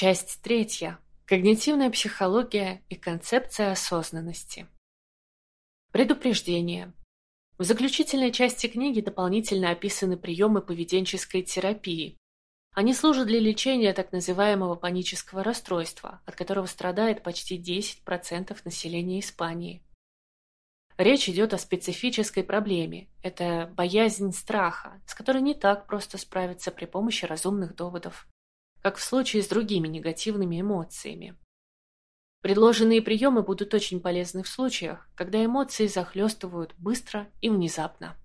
Часть третья. Когнитивная психология и концепция осознанности. Предупреждение. В заключительной части книги дополнительно описаны приемы поведенческой терапии. Они служат для лечения так называемого панического расстройства, от которого страдает почти 10% населения Испании. Речь идет о специфической проблеме. Это боязнь страха, с которой не так просто справиться при помощи разумных доводов как в случае с другими негативными эмоциями. Предложенные приемы будут очень полезны в случаях, когда эмоции захлестывают быстро и внезапно.